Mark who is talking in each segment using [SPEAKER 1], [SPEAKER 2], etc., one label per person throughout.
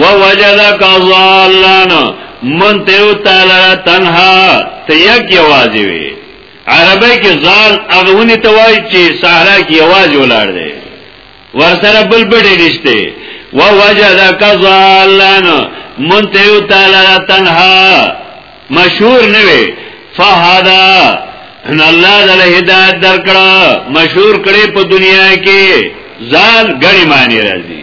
[SPEAKER 1] ووجدک ضالان من تیو تعالی تنها ته یک یوازې وي عربی کې ضال اغونی توای چې صحرا کې یوازې ولاړ دی ورسره بل بډې نشته ووجدک ضالان من تیو تعالی تنها مشهور نه وي فهدا ان الله دل هدایت درکړه مشهور کړي په دنیا کې ځان غړي معنی راځي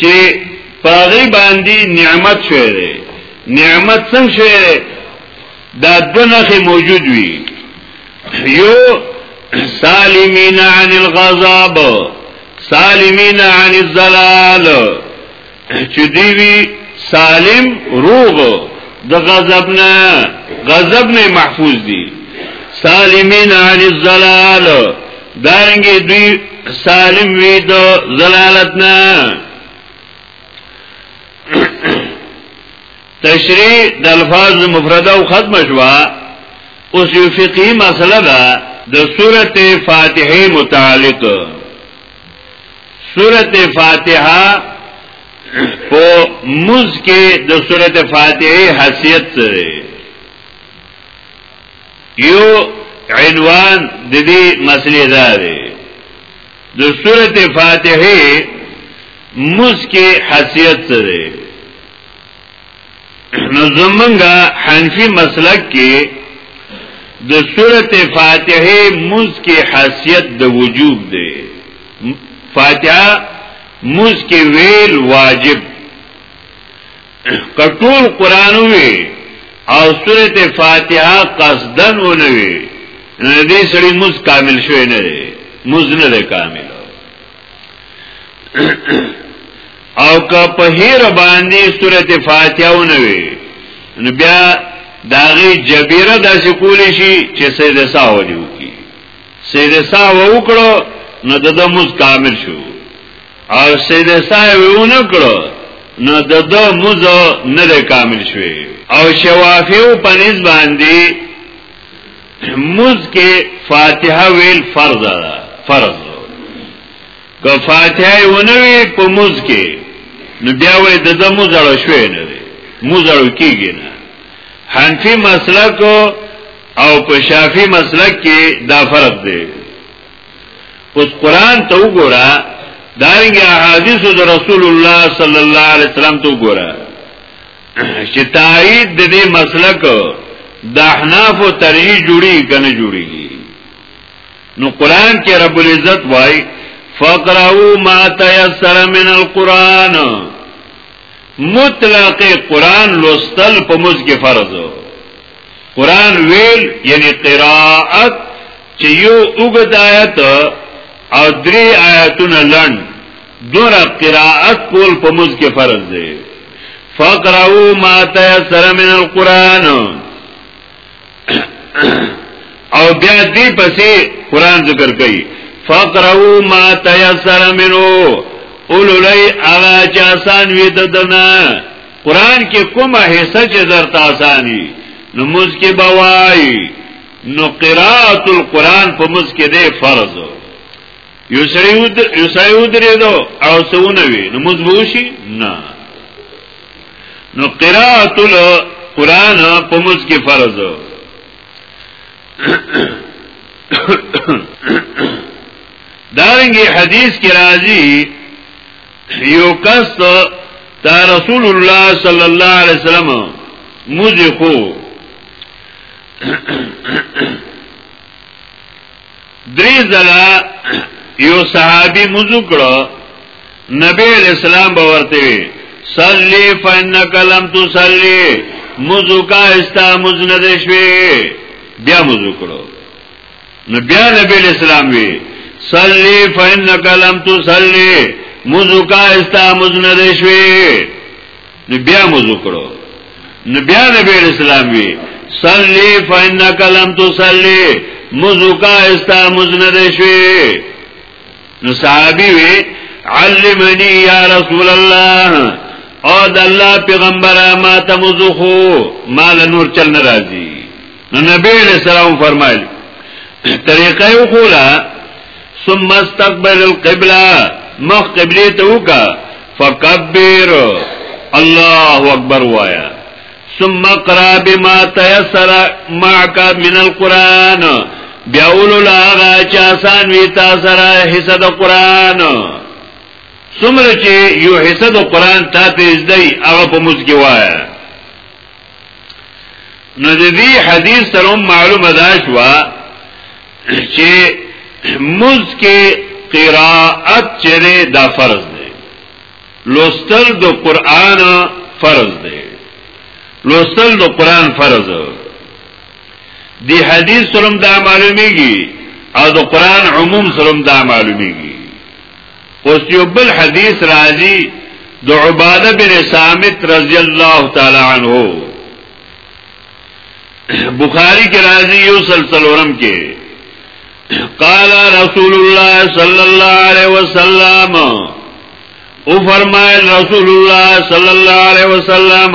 [SPEAKER 1] چې پاغي باندې نعمت شوی دی نعمت څنګه شوی دی دا دنخه موجود وي یو سالمین عن الغضب سالمین عن الزلال چې دی وی سالم روغ د غضب نه غضب نه محفوظ دي سالمین عن الزلال دارنګي دوی سالم وی د زلالتنا تشریح د الفاظ مفرده او ختم شوا اوس یو فقهي مسله ده د سورته فاتحه متعلق سورته فاتحه په موز کې د سورته فاتحه حیثیت سره یو عنوان د دې مسلې دا دی د سورته فاتحه مسکه حیثیت څه دی نو زمونږه حنفي مسلک کې د سورته فاتحه مسکه حیثیت د وجوب دی فاتحه مسکه ویل واجب کټول قران وی او سوره فاتحه قصدن ونوي نه دې سړي مز کامل شوی نه دی مز نه دی کامل او که په هیر باندې سوره فاتحه ونوي نو بیا داغي جبیره داسې کولی شي چې سید ساو دی وکي سید ساو وکړو نو د مز کامل شو او سید صاحب ونه کړو نو د دو مزو نه ده کامل شوی او شوافیو پنیز باندې مز کې فاتحه ویل فرض ده فرض که فاتحه ونه وی په مز کې نو بیا وې د دو مز اړه شوی نه دی مز اړه کیږي نه حنفی مسلک او په شافی مسلک کې دا فرق دی اوس قران ته وګوره دارنګ احادیث د رسول الله صلی الله علیه وسلم ته وګوره چې تایید د دې مسلک د احناف او ترجیح جوړی کنه جوړیږي نو قران کې رب العزت وای فقروا ما تيسر من القران مطلق قران لوستل په موږ کې فرض قران ویل یعنی قراءت چې یو اوږد آیت او درې آیتونه لړن دور قراءت کول په موږ کې فرض دی فقرو ما تیسر من القرآن او بیا دی پسی قرآن ذکر کئی فقرو ما تیسر منو اولو لئی اغا چاسان وی ددنا قرآن کې کومه حصہ چې درته آسانی نو موږ کې بوای نو قراءت القرآن په مز کې دی فرض یو سړی ودرې دو او سونه وي نو مز بوشي نه نو قراءت القرآن په مز کې فرض دارنګي حدیث کې راځي یو کس تا رسول الله صلی الله علیه وسلم مزه خو درې ځله یو صحابي مزو کړو نبی اسلام باورته وي صلی فانک لم تصلی مزو کا استا مزنه دې شوي بیا مزو کړو نو بیا نبی اسلام وی صلی فانک لم تصلی مزو کا استا مزنه دې شوي نو بیا موضوع کړو نو بیا نبی اسلام وی صلی فانک لم تصلی موضوع کا استا مزنه ده شوی نو صحابي وی علمنی یا رسول الله او د الله پیغمبره ما ته موضوع خو مال نور چل ناراضي نو نبی علیہ السلام فرمایلی طریقه یو خولا ثم استقبل القبلة مخ قبلی ته وکا فکبر الله اکبر وایا ثم قرا بما تيسر معك من القران بیا ولولا هغه چې آسان وي تاسو را حصہ د قران څومره چې یو حصہ د قران ته تیز دی هغه په موږ کې وایي نو د دې حدیث سره معلومه ده شو چې مز کې قراءت چره دا فرض دی لوستل د قران فرض دی لوستل د قران فرض دی حدیث سره دا معلومیږي او د قران عموم سره دا معلومیږي اوس یو بل حدیث راځي د عباده بن صامت رضی الله تعالی عنہ بخاری کې راځي یو سلسلورم کې قال رسول الله صلی الله علیه وسلم او فرمایل رسول الله صلی الله علیه وسلم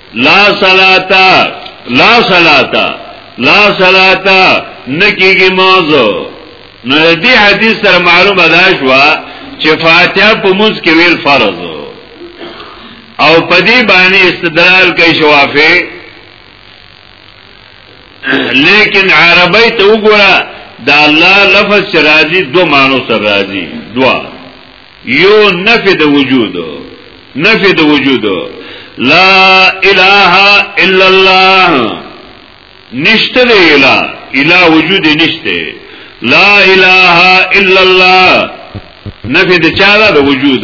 [SPEAKER 1] لا صلاتا لا صلاتا لا صلاتا نکیږي موضوع نو دې حدیث سره معلومه ده شو چې فاتحه په موږ کې ویل فرض او په دې باندې استدلال کوي شوافه لیکن عربی ته وګوره دا الله لفظ چې راځي دو مانو سره راځي دوا یو نفی د وجود نفی د وجود لا اله الا الله نشته د اله اله وجود نشته لا اله الا الله نفی د چا د وجود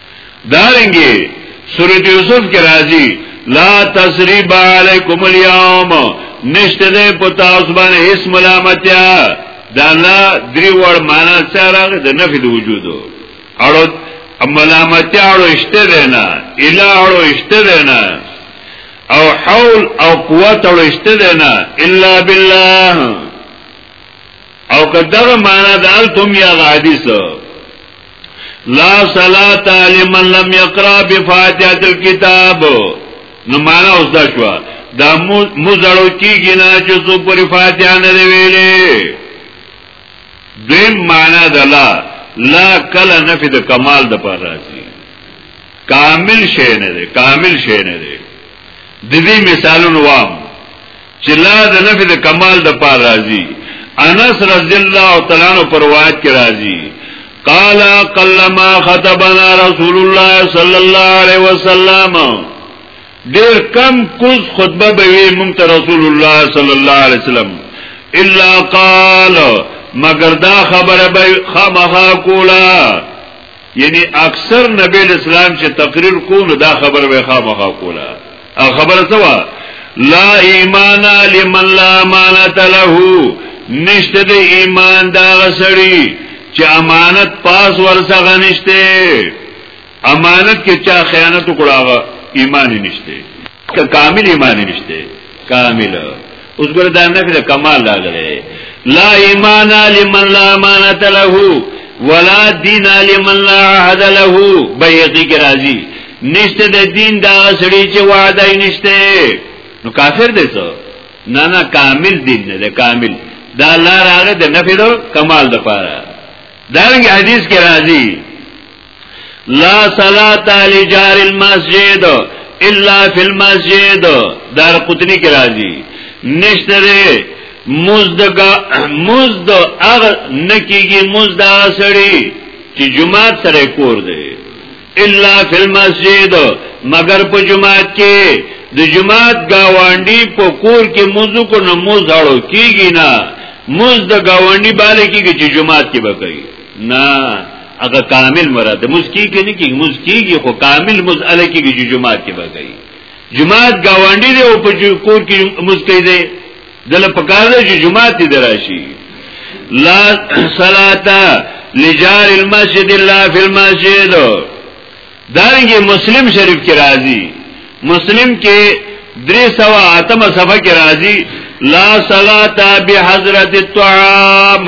[SPEAKER 1] دارنګي سورۃ یوسف کې راځي لا تسریب علیکم اليوم نشته دې پتا اوس باندې هیڅ ملامتیا دا نه دری وړ معنا سره د نفي د وجود اړو ملامتیا اړو اشته ده نه اله اړو اشته ده نه او حول او قوت اړو اشته ده نه الا بالله او کداغه معنا د التم یا حدیث لا صلات لمن لم يقرا بفاتحه الكتاب نو معنا اوس دا شو دا مزړو کیږي نه چې څو پر فاتحه نه دی ویلې دیم معنا دا لا لا کله نفي د کمال د پر راځي کامل شی نه دی کامل شی نه دی د دې مثالونه وام چې لا د نفي د کمال د پار راځي انس رضی الله تعالی عنہ پر روایت کې راځي قال قلما خطبنا رسول الله صلی الله علیه وسلم ډیر کم کوز خطبه به وی مونږ ته رسول الله صلی الله علیه وسلم الا قال مگر دا خبره به خامخا کولا یعنی اکثر نبی اسلام چې تقریر کو نو دا خبر وې خامخا کوله او خبر څه وا لا ایمان لمن لا امانت له نشته د ایمان دا غسړي چې امانت پاس ورڅغه نشته امانت کې چا خیانت وکړاغه ایمان نشته که کامل ایمان نشته کامل اوس ګره دا نه کړه کمال راغلی لا ایمان لمن لا امانت له ولا دین لمن لا عهد له بیقی کی راضی نشته د دین دا سړی چې وعده نشته نو کافر دی څو نه نه کامل دین نه ده کامل دا لار هغه د نفي دو کمال د پاره دا رنګ حدیث کې راځي لا صلاة لجار المسجد الا فی المسجد دار قطنی کی راضی نشتره مزد مزد اغ نکیگی مزد آسڑی چی جماعت سر کور دی الا فی المسجد مگر په جماعت کې د جماعت گاوانډي په کور کې موضوع کو نه موزړو کیږي نه موز د گاوانډي باندې کیږي چې جماعت کې بکړي نه هغه کامل مراد موږ کیږي نه کیږي موږ کیږي خو کامل مسأله کیږي چې جمعه کې وګړي جمعه گاونډي دی او په کور کې موږ کوي دی دله پکار دی چې جمعه ته دراشي لا صلاتا لجار المسجد الله فی المسجد دارنګه مسلم شریف کې راځي مسلم کې درې سوا اتمه صفحه کې راځي لا صلاتا بحضرت الطعام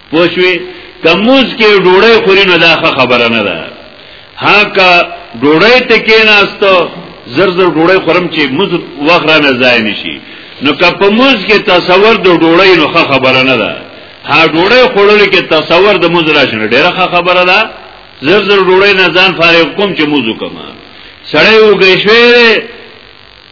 [SPEAKER 1] پوښوي کموز کې ډوړې خوري نو دا خبره نه ده هاکا ډوړې ته کې ناستو زر زر ډوړې خورم چې موز وخت را نه ځای نشي نو که په موز کې تصور د ډوړې نو خبره نه ده ها ډوړې خورل کې تصور د موز راشنه ډېره خبره ده زر زر ډوړې نه ځان فارغ کوم چې موز وکم سړی وګښوي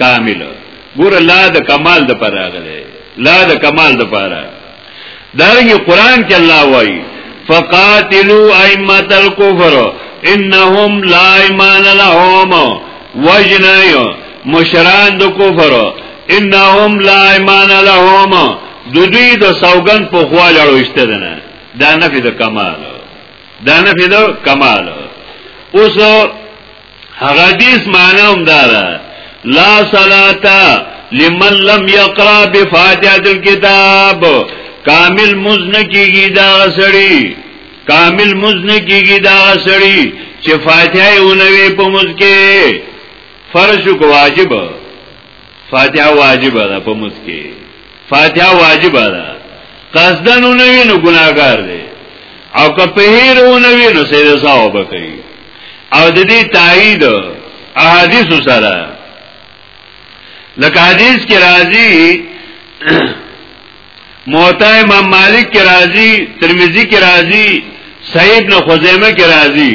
[SPEAKER 1] کامل ګور لا د کمال د پر راغله لا د کمال د پر دارنګه قران کې الله وایي فقاتلوا ائمه الكفر انهم لا ایمان لهم وجنایو مشران د کفر انهم لا ایمان لهم د دوی د سوګن په خواله اړوشته دنه دا نفي د کمال دا نفي د کمال اوس هغه حدیث معنی هم دارا لا صلاتا لمن لم یقرا بفاتحه الكتاب کامل مزن کیږي دا سړی کامل مزن کیږي دا سړی چې فاتحه اونوي په مز کې فرض کو واجب فاتحه واجبه ده په موس کې فاتحه واجبه ده قصدن نه وینو ګناګار دی او که په هیر نه وینو سید صاحب کوي او د دې تایید احادیث سره لکه حدیث کې راځي موتا امام مالک کې راځي ترمذی کې راځي سعید نو خزیمه کې راځي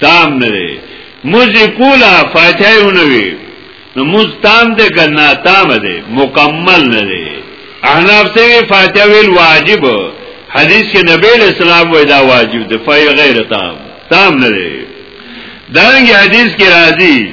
[SPEAKER 1] تام نه دی موز کولا فاتحه ونوي نو موز تام ده که نا تام ده مکمل نه ده احناف سوی فاتحه ویل واجب حدیث کې نبی علیہ السلام وی دا واجب ده فای غیر تام تام نه ده دانگی حدیث کې راضی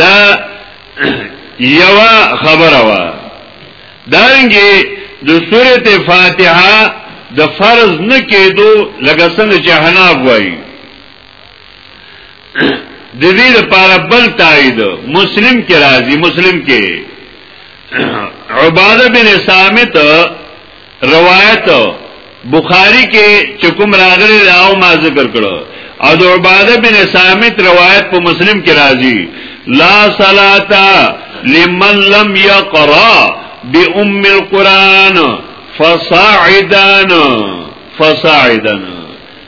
[SPEAKER 1] دا یوا خبره وا دانګي د سورته فاتحه د فرض نه کېدو لکه څنګه چې حناب وایي د دې لپاره بل تایید مسلم کې راځي مسلم کې عباده بن ثابت روایت بخاری کې چې کوم راغلی دا او ما ذکر کړو او د عباده بن سامت روایت په مسلم کې راځي لا صلات لمن لم يقرا بام القران فصاعدان فصاعدان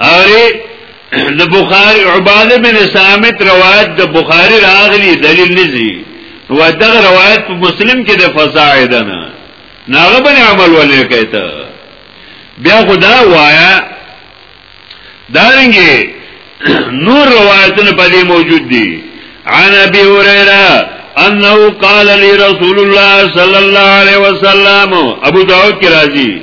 [SPEAKER 1] اره د بخاری عباده بن سامت روایت د بخاری راغلی دلیل نزی نو دغه روایت په مسلم کې د فصاعد نه ناغه بن عمل ولې کایته بیا خدا وایا دارنګي نور روایتونه په دې موجود دي عن ابي هريره انه قال لي رسول الله صلى الله عليه وسلم ابو داود کی راضی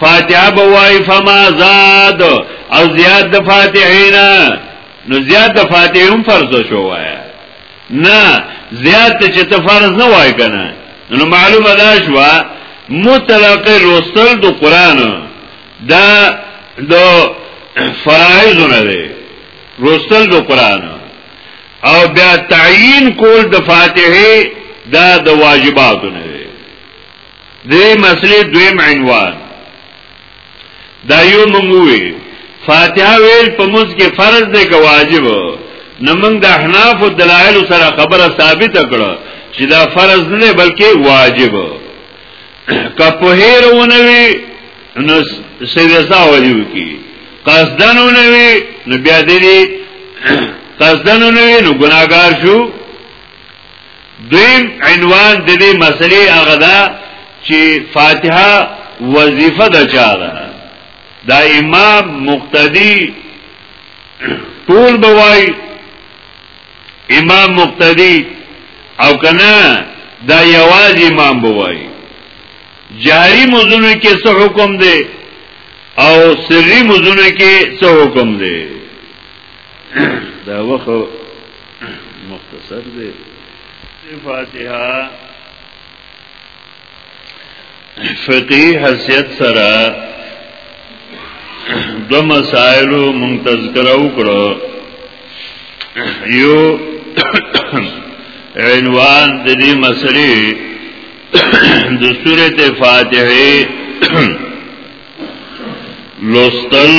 [SPEAKER 1] فاتحه بوای فما زاد او زیاد د فاتحینا نو زیاد د فاتحیم فرض شو وای نه زیاد چې ته فرض نه وای کنه نو معلومه دا شو مطلق لوستل د قران دا د فرایض نه دی لوستل د قران او بیا تعیین کول د فاتحه دا د واجباتو نه دې مسلې دویم عنوان دا یو موږ فاتحه ویل په موږ کې فرض دی که واجب نو موږ د احناف او دلایل سره خبره ثابت کړه چې دا فرض نه بلکې واجب که په هیرونه وي نو سیدسا واجب کی قصدن نه وي نو بیا دې قصدن نه وي نو ګناګار شو دویم عنوان د دې مسلې هغه ده چې فاتحه وظیفه د چا ده دا امام مقتدی ټول بوای امام مقتدی او کنه دا یواز امام بوای جاری مزونه کې څه حکم دی او سری مزونه کې څه حکم دی دا وخت مختصر دی فاتحه فقی حیثیت سره دو مسائل مونږ تذکر وکړو یو عنوان د دې مسلې د سورته فاتحه لوستل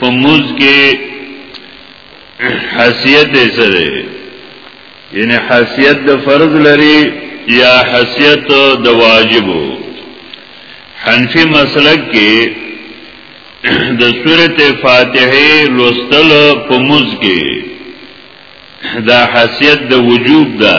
[SPEAKER 1] په مز کې حسیت دې سره یعنی حسیت د فرض لري یا حسیت د واجب حنفی مسلک کې د سورته فاتحه لوستل په موز کې دا حسیت د وجوب ده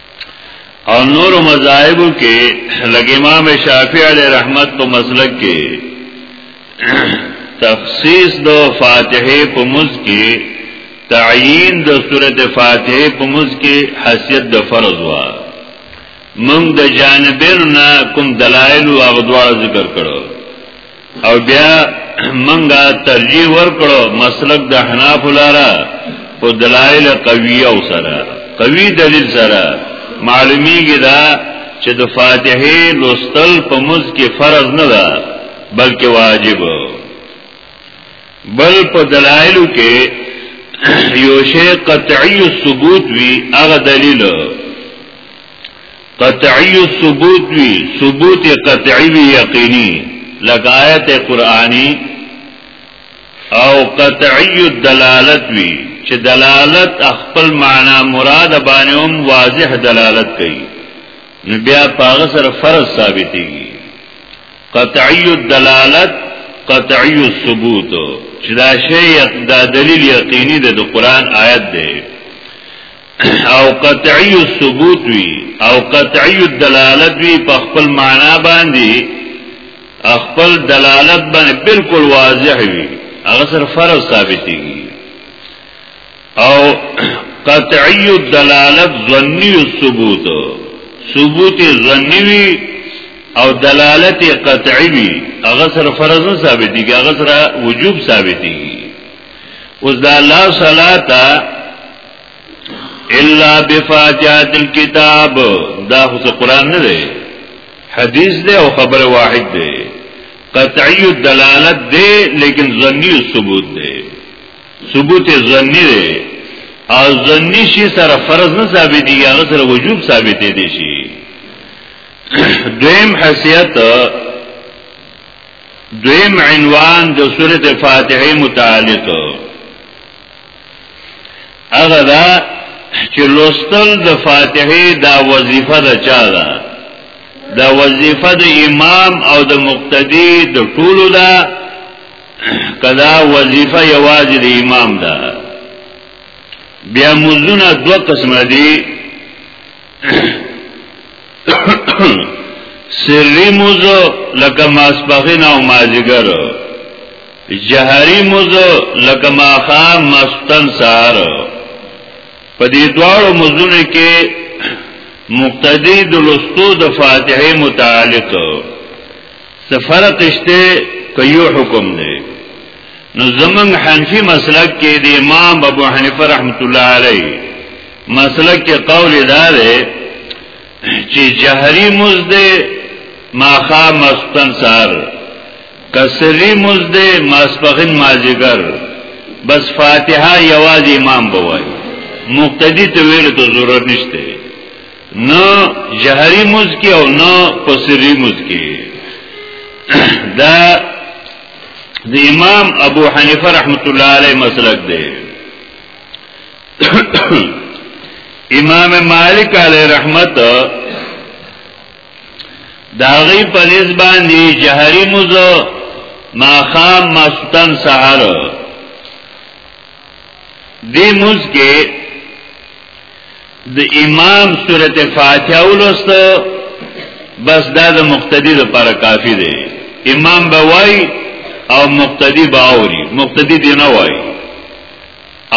[SPEAKER 1] او نور مذاهبو کې لګ امام شافعي علی رحمت په مسلک کې تخصیص د فاتحه په مز کې تعیین د سورته فاتحه په مز کې حیثیت د فرض وا موږ د جانبین نه کوم دلایل او اغدوار ذکر کړو او بیا منګه ترجیح ورکړو مسلک د حناف لاره په دلایل قوی او سره قوی دلیل سره معلومیږي دا چې د فاتحه لوستل په مز کې فرض نه ده بلکې واجب بل په دلایل کې یو شی قطعی ثبوت وی هغه دلیل قطعی ثبوت وی ثبوت قطعی وی یقینی لکه آیت قرآنی او قطعی دلالت وی چې دلالت خپل معنا مراد باندې هم واضح دلالت کوي نو بیا پاغه سره فرض ثابتېږي قطعی الدلالت قطعی الثبوت چې دا شی دا دلیل یقیني دی د قران آیت دی او قطعی الثبوت وی او قطعی الدلالت وی په خپل معنا باندې خپل دلالت باندې بالکل واضح وی هغه سره فرض ثابتېږي او قطعی الدلالت ظنی الثبوت ثبوت ظنی وی او دلالت قطعی وی هغه سره فرض نه ثابتېږي هغه سره وجوب ثابتېږي اوس دا لا صلاته الا بفاتحات الكتاب دا خو قرآن نه دی حدیث دی او خبر واحد دی قطعی الدلالت دی لیکن ظنی الثبوت دی ثبوت ظنی دی او ظنی شی سره فرض نه ثابت دی هغه سره وجوب ثابت دی شي دویم حیثیت دویم عنوان د سورته فاتحه متعلق هغه دا چې لوستل د فاتحه دا وظیفه ده چا ده دا وظیفه د امام او د مقتدی د ټولو ده کدا وظیفه یوازې د امام ده بیا مزونه دو قسم دي سری موزو لکه ماسپخین او مازیګر جهری موزو لکه ماخام مستن سار په دې دواړو موزونه کې مقتدی د لستو د فاتحه متعلق څه فرق شته کيو حکم دی نو زمنګ حنفي مسلک کې د امام ابو حنیفه رحمت الله علیه مسلک کې قول دا دی چې جهري مزد ماخا مستن سار کسری مزد ماسپخین مازیګر بس فاتحه یوازې امام بوای مقتدی ته ویل ته ضرورت نشته نه جهري مز کې او نه پسری مز کې دا د امام ابو حنیفه رحمت الله علیه مسلک دی امام مالک علی رحمت داغی په نسبان دی جهری مزو ما خام مستن سحر دی مز کې د امام سورته فاتحه ولسته بس دا د مقتدی لپاره کافی دی امام به وای او مقتدی به اوري مقتدی دی نه وای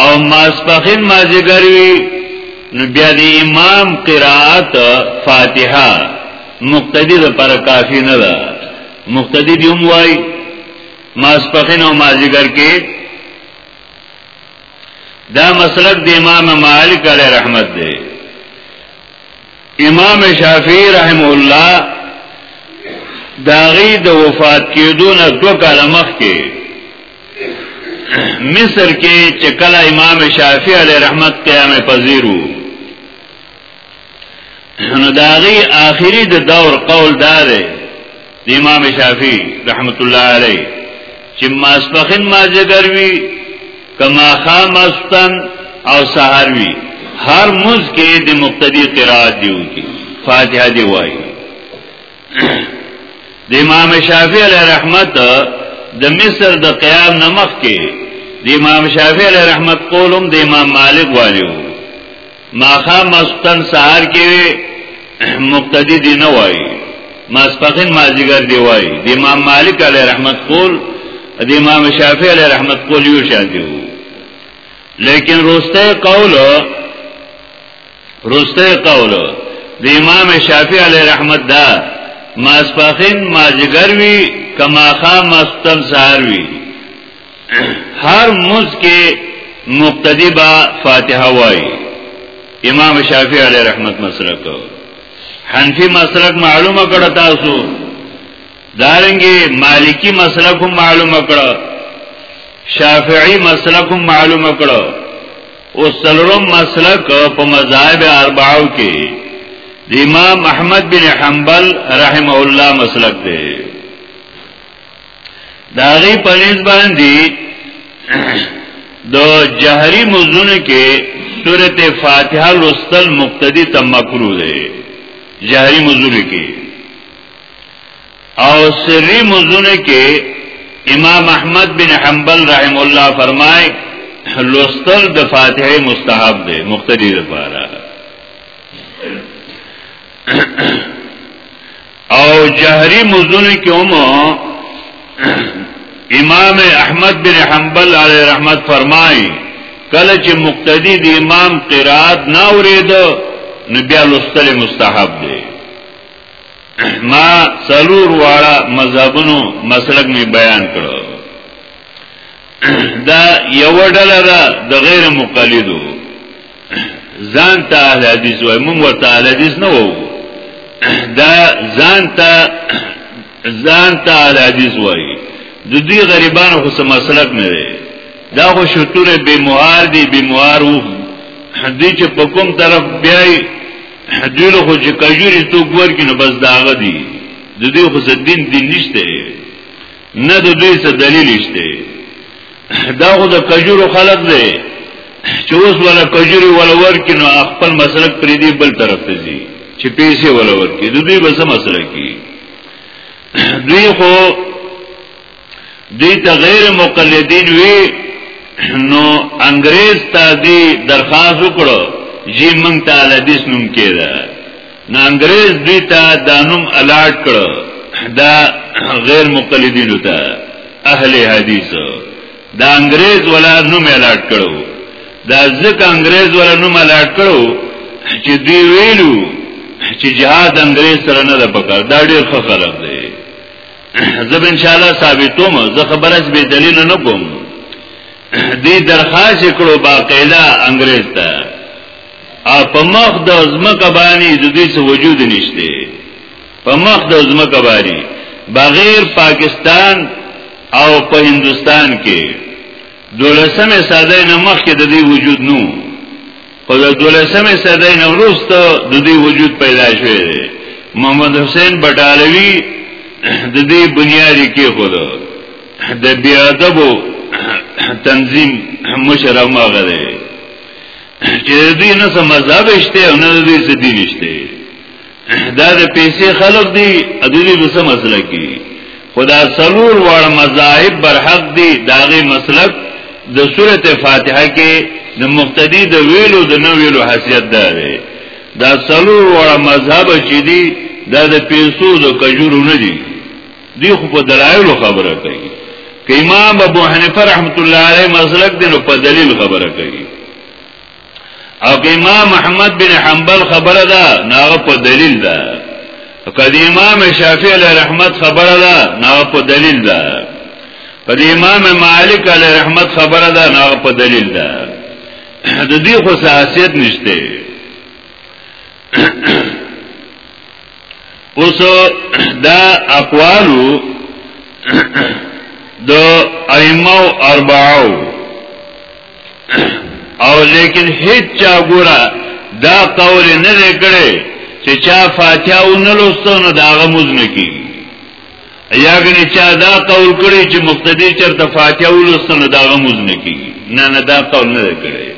[SPEAKER 1] او ماسپخین مازیګر وی نو بیا د امام قرائت فاتحه مقتدی د پر کافی نه ده مقتدی دی هم وای ماسپخین او مازیګر کې دا مسلک د امام مالک علیه رحمت دی امام شافعی رحمه الله داغی د وفات کېدو نه دو کاله مخکې مصر کې چې کله امام شافعی علیه رحمت قیام پذیرو نو داغی آخری د دور قول داره د امام شافعي رحمت الله علیه چې ماسپخین مازیګر وی کما خامستان او سحر وی هر مز کې د مقتدی قرات دیو کی فاتحه دی وای د امام شافعی علیه رحمت د مصر د قیام نمخ کې د امام شافعی علیه رحمت قولم د امام مالک والیو ماخا مستن سهار کې مقتدی دی نه وای ماسپخین مازیګر دی وای د امام مالک علی رحمت قول د امام شافعی علی رحمت قول یو شان دی لیکن روسته قول روسته قول د امام شافعی علی رحمت دا ماسپخین مازیګر وی کماخا مستن سهار وی هر موز کې مقتدی با فاتحه وای امام شافعی علیه رحمت مسلک حنفی مسلک معلومه کړه تاسو دارنګي مالکی مسلک معلومه کړه شافعی مسلک معلومه کړه او سلرم مسلک په مذاهب اربعو کې د امام احمد بن حنبل رحمه الله مسلک دی دا غي پنځ باندې د جهري مزون کې سورته فاتحه لوستل مقتدی ته مکروه دی جهري مزون کې او سری مزون کې امام احمد بن حنبل رحم الله فرمای لوستل د فاتحه مستحب دی مقتدی لپاره او جهري مزونه کې هم امام احمد بن حنبل علیه رحمت فرمایي کله چې مقتدی د امام قرات نه اورید نو بیا لوستل مستحب دی ما سلور واړه مذهبونو مسلک می بیان کړو دا یو ډله ده د غیر مقلدو ځان ته اهل حدیث وای مونږ ورته اهل حدیث نه وو دا ځان ته ځان ته اهل حدیث وای د دې غریبانو خو سم مسلک نه دی دا خو شتوره به موار دی به موار وو دې چې په کوم طرف بیاي دوی له خو چې کجوري تو ګور کې نو بس داغه دی د دې خو دین دین نشته نه د دوی څه دلیل نشته دا خو د کجورو خلق دی چې اوس ولا کجوري ولا ورکی نو خپل مسلک پرې دی بل طرف ته ځي چې پیسې ولا ورکی د دوی بس مسله کی دوی خو دوی ته غیر مقلدین وی نو انګريز ته دی درخواست وکړو جی مونږ ته لدیس نوم کېده نو انګريز دوی ته دا نوم الاټ کړو دا غیر مقلدینو ته اهل حدیث دا انګريز ولا نوم الاټ کړو دا ځکه انګريز ولا نوم الاټ کړو چې دوی ویلو چې جهاد انګريز سره نه ده پکار دا ډیر ښه خلک دی زب ان شاء الله ثابتوم زه خبرس به دلیل نه کوم دې درخواست کړو باقاعده انګريز ته په مخ د ځمکه باندې د دې څه وجود نشته په مخ د ځمکه باندې بغیر پاکستان او په هندستان کې دولسمه ساده نه مخ کې د دې وجود نو خو د دولسمه ساده نه وروسته د دې وجود پیدا شوی دی محمد حسین بټالوی د دې بنیاد کې خو د بیا ادبو تنظیم مشر او ماغه دی چې دوی نه سم مذهب شته او نه دوی څه دین شته دا د پیسې خلق دی او دوی به سم مسله کی خدا سلور وړ مذاهب بر حق دی داغه مسلک د سورته فاتحه کې د مقتدی د ویلو د نو ویلو حیثیت دی دا سلور وړ مذهب چې دی دا د پیسو د کجورو نه دی دی خو په دلایلو خبره کوي که امام ابو حنیفه رحمت الله علیه مسلک دی نو په دلیل خبره کوي او که امام احمد بن حنبل خبره ده ناغه په دلیل ده که د امام شافعی علیه رحمت خبره ده ناغه په دلیل ده که د امام مالک علیه رحمت خبره ده ناغه په دلیل ده د دې خو سیاست نشته اوس دا اقوالو د ائمه اربعو او لیکن هیڅ چا ګورا دا قول نه لري چې چا فاتحه و نه لوستو نو داغه موز نه کیږي یا غني چا دا قول کړی چې مقتدی چرته فاتحه و لوستو نو داغه موز نه کیږي نه نه دا قول نه لري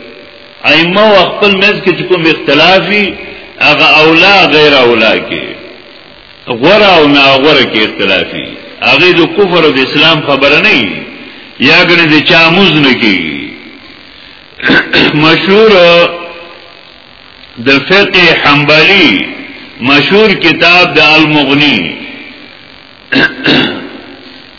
[SPEAKER 1] ائمه او خپل مز کې چې کوم اختلافي هغه اولا غیر اولا کې غره او نا غره کې اختلافي هغه د کفر او د اسلام خبره نه یا ګنې د چا موز نه کې مشهور د فقه حنبلی مشهور کتاب د المغنی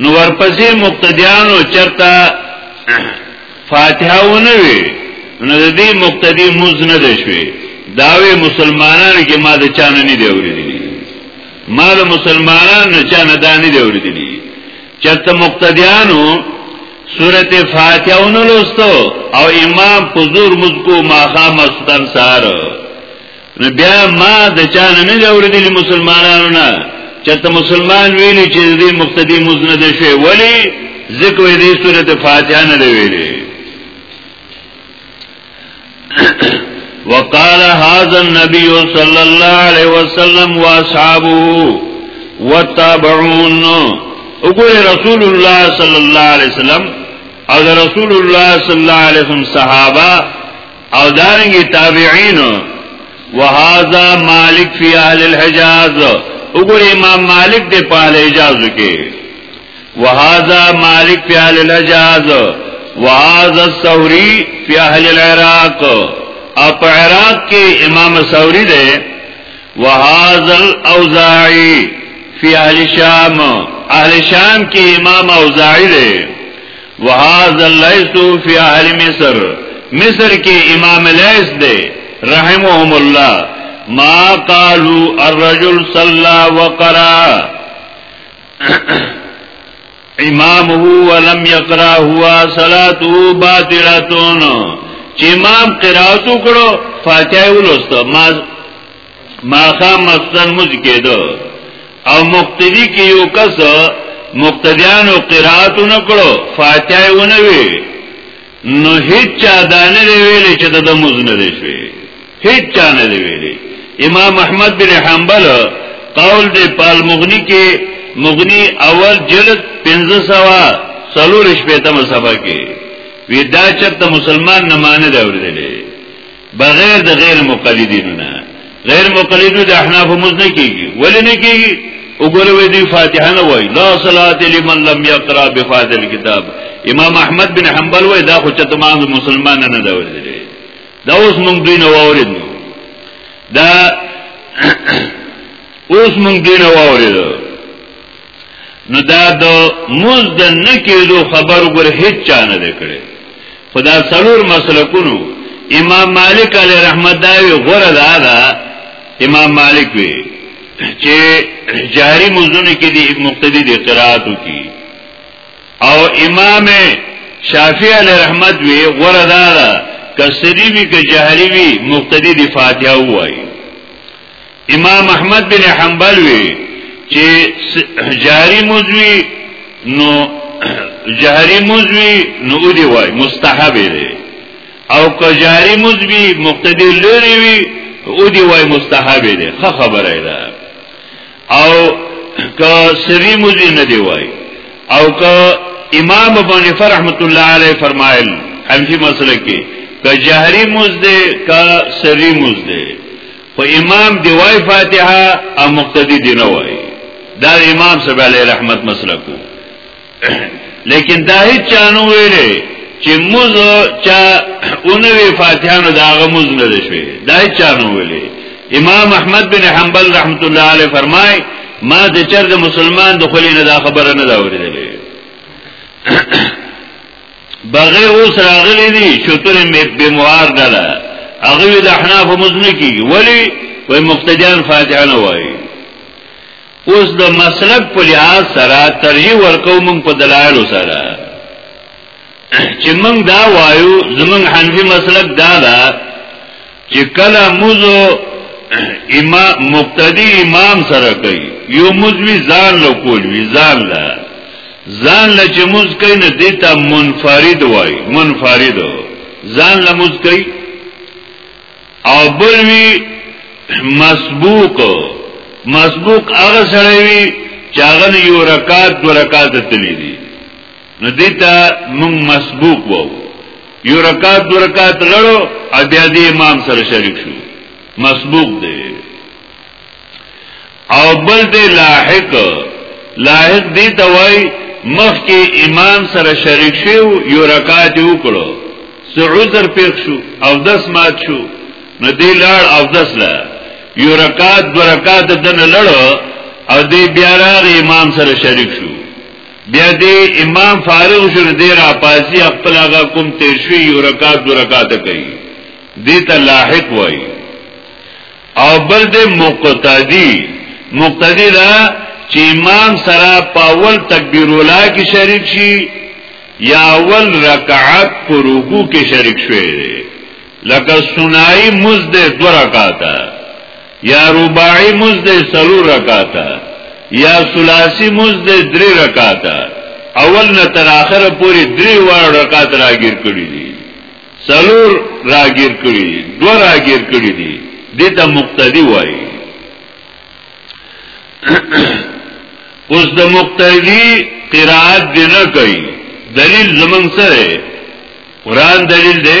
[SPEAKER 1] نو ورپسې مقتدیانو چرته فاتحه ونه وی نو د دې مقتدی موز نه دی شوی داوی مسلمانانو کې ما د چانه نه دی اوریدلی ما د مسلمانانو چانه دا نه دی اوریدلی چرته مقتدیانو سورت فاتحه ونلوستو او امام پزور مزکو ماخا مستن سار نو بیا ما د چانه نه دی اوریدلی مسلمانانو نه چې ته مسلمان ویلی چې دې مقتدی مزنه دې شوی ولی ذکر دې سورته فاتحه نه دی ویلی وقال هذا النبي صلى الله عليه وسلم واصحابه وتابعون وګوره رسول الله صلى الله عليه وسلم او رسول الله صلى الله عليه وسلم صحابه او دارنګي تابعین وهذا مالک فی اهل الحجاز وګوره امام مالک د په اهل حجاز کې وهذا مالک فی اهل الحجاز وهذا الثوری فی اهل العراق اپ عراق کې امام ثوری دی وهذا الاوزاعی فی اهل شام اهل شام کې امام اوزاعی دی وهذا الليث في اهل مصر مصر کې امام لیث دی رحمهم الله ما قالوا الرجل صلى وقرا امامه ولم يقرا هو صلاته باطلتون چې امام قرات وکړو فاتحه ولوسته ما ماخا مستن مز کېدو او مقتدی کې یو کس مقتدیانو قرات نکړو فاتحه ونه وی نو هیڅ چا دانه ویل چې د مز نه دی شوی هیڅ چا نه دی ویل امام احمد بن حنبل قول دی پال مغنی کې مغنی اول جلد 1500 سلور شپیتم صفحه کې وی دا چرته مسلمان نه معنی دا ورته بغیر د غیر مقلدینو نه غیر مقلدو د احناف موز نه کیږي ولی نه کیږي وګوره وې دی فاتحه نه وای لا صلات لمن لم يقرا بفاتح الكتاب امام احمد بن حنبل وای دا خو چې تمام مسلمان نه دا ورته دا اوس موږ دوی نه واورید دا اوس موږ دوی نه واورید نو دا د موز د نکیدو خبر ګور هیڅ چا نه کړي خدا سلور مسلکونو امام مالک علی رحمت داوی غره دا دا امام مالک وی چې جاری موزونه کې دی مقتدی دی قراتو کی او امام شافعی علی رحمت وی غره دا دا کسری وی که جهری وی مقتدی دی فاتحه وای امام احمد بن حنبل وی چې جاری مزوی نو جاری مزوی نو دی وای مستحب دی او که جاری مزوی مقتدی لري وی او دی وای مستحب دی خه خبره ده او که سری مزوی نه دی وای او که امام ابو حنیفه رحمت الله علیه فرمایل همشي مسله کې که جهری مزده که سری مزده خو امام دی وای فاتحه او مقتدی دی نه وای دا امام صلی الله رحمت مسلکو لیکن دا هیڅ چانو ویلې چې موز چا اونوي فاتحه نو داغه موز نه شوي دا هیڅ چانو ویلې امام احمد بن حنبل رحمت الله علیه فرمای ما د چر د مسلمان د خلی نه دا خبره نه دا وریدلې بغیر اوس راغلی دی شطور به مهار دلا هغه د احناف مزنه کیږي ولی وای مقتدیان فاتحه نه وای اوس د مسلک په لحاظ سره ترجیح ورکو موږ په دلایل سره چې موږ دا وایو زمونږ حنفي مسلک دا ده چې کله موزو امام مقتدی امام سره کوي یو مزوی ځان له کول وی ځان له ځان له چې مز کوي نه دیتا منفرد وای منفرد ځان له مز کوي او بل وی مسبوق مسبوق هغه سره وی چې هغه یو رکعت دو رکعت تللی دي نو دیتا مونږ مسبوق وو یو رکعت دو رکعت لړو او بیا دې امام سره شریک شو مسبوق دی او بل دې لاحق لاحق دې توای مخ کې امام سره شریک شو یو رکعت وکړو سعوذر پیښ شو او دس مات شو نو دې لړ او دس لا یو رکعت دو رکعت دنه لړو او دې بیا راغ امام سره شریک شو بیا دې امام فارغ شو دې را پاسی خپل هغه کوم تیر شوی یو رکعت دو رکعت کوي دې ته لاحق وای او بل دې مقتدی مقتدی دا چې امام سره پاول تکبیر ولا کې شریک شي یا اول رکعت پر رکوع کې شریک شوی لکه سنای مزد دو رکعاته یا رباعی مز دے سلو رکاتا یا سلاسی مز دے دری رکاتا اول نه تر آخر پوری دری وار رکات راگیر کری دی سلور راگیر کری دی دو راگیر کری دی دیتا مقتدی وائی اوس د مقتدی قرائت دی نه کوي دلیل زمنګ سره قران دلیل دی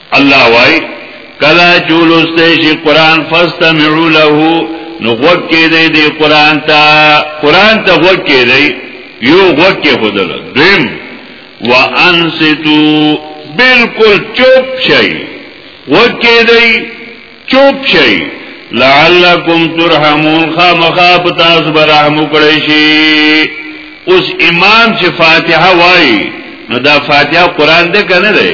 [SPEAKER 1] الله وای کلا چولسته شي قران فاستمعوا له نو غوږ کې دی دی قران ته قران ته غوږ کې دی یو غوږ کې خدل دیم وانصتو بالکل چوپ شئ غوږ کې دی چوپ شئ لعلکم ترحمون خامخا پتاس برحم کړی شي اوس امام چې فاتحه وای نو دا فاتحه قران دې کنه دی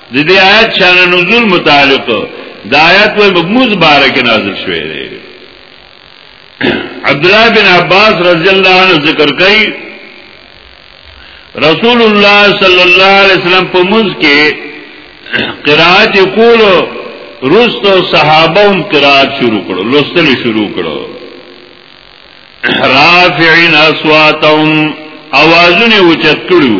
[SPEAKER 1] د دې آیت شان نزول متعلق د آیت په مضمون باره کې نازل شوی دی عبد الله بن عباس رضی الله عنه ذکر کوي رسول الله صلی الله علیه وسلم په موږ کې قرات کول رست او صحابه هم قرات شروع کړو لوستل شروع کړو رافعین اصواتهم اوازونه وچت کړو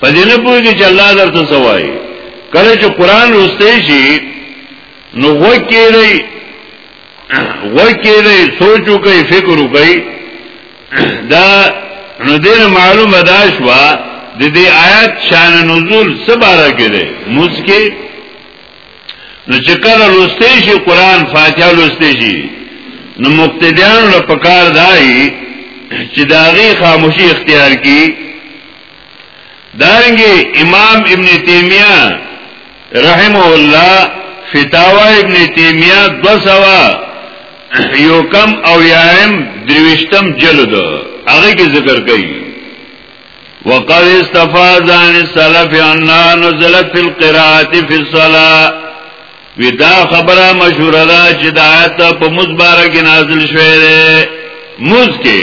[SPEAKER 1] په دې نه پوهیږي چې الله درته څه وایي کله چې قران لوستې شي نو وکیلې وکیلې سوچ وکړي فکر وکړي دا نو دې معلومه ده شو د دې آیات شان نزول سباره کړي مسکه نو چې کله لوستې شي قران فاتحه لوستې شي نو مقتدیان له پکار دای چې داغي خاموشي اختیار کی دارنګي امام ابن تیمیه رحمه الله فتاوا ابن تیمیه دو سوا یو کم او یایم درویشتم جلد هغه کې ذکر کړي وقد استفاد عن السلف انها نزلت في القراءه في الصلاه ودا خبره مشهوره ده چې د آیت په مزبارک نازل شوه ده مز کې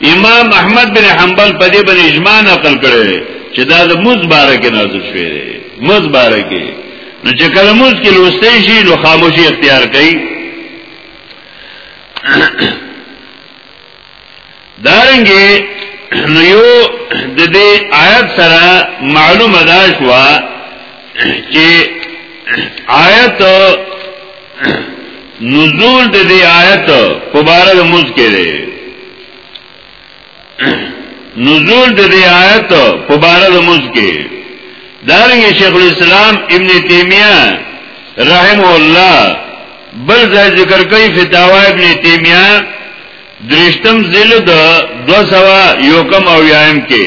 [SPEAKER 1] امام احمد بن حنبل په دې باندې اجماع نقل کړي چې دا د موز باره کې نازل شوی دی موز باره کې نو چې کله موز کې لوستې شي نو خاموشي اختیار کړي دارنګي نو یو د دې آیت سره معلومه ده شو چې آیت نزول د دې آیت په اړه د موږ کې دی نزول د دې آیت په اړه د موږ کې دارنګ شیخ الاسلام ابن تیمیه رحم الله بل ځای ذکر کوي فتاوا ابن تیمیه درشتم ذل د 200 یو کم او یایم کې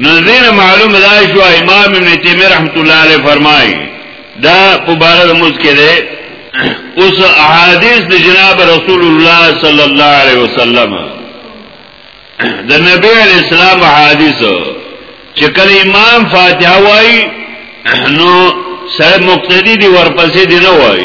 [SPEAKER 1] نو دین معلوم دا شو امام ابن تیمیه رحمت الله علیه فرمایي دا په بار د مسکه ده اوس احادیث د جناب رسول الله صلی الله علیه وسلم د نبی علی السلام احادیث چې کله امام فاتحه وای نو سره مقتدی دی ورپسې دی نه وای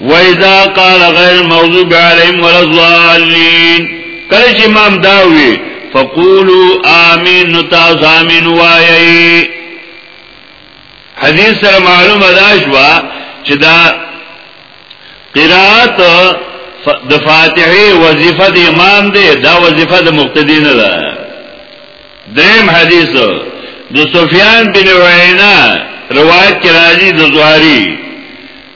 [SPEAKER 1] واذا قال غير المغضوب عليهم ولا الضالين کله چې امام دا وی فقولوا امين تاسو امين وایي حدیث سره معلومه ده شوا چې دا قرات د فاتحه وظیفه د امام دی دا وظیفه د مقتدی نه ده دریم حدیث د سفیان بن عینه روایت کې راځي د زهری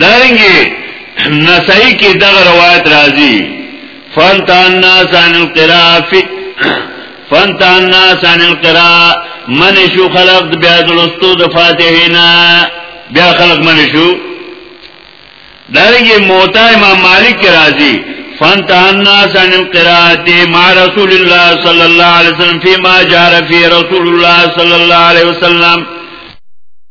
[SPEAKER 1] دارنګي نسائی کې دا روایت راځي فانتان ناس عن القراء فی فانتان ناس عن القراء من شو خلق بیا دلستو د فاتحینا بیا خلق من شو دارنګي موتا امام مالک کې راځي فانتان ناس عن القراءه مع رسول الله صلی الله علیه وسلم فيما جار فی رسول الله صلی الله علیه وسلم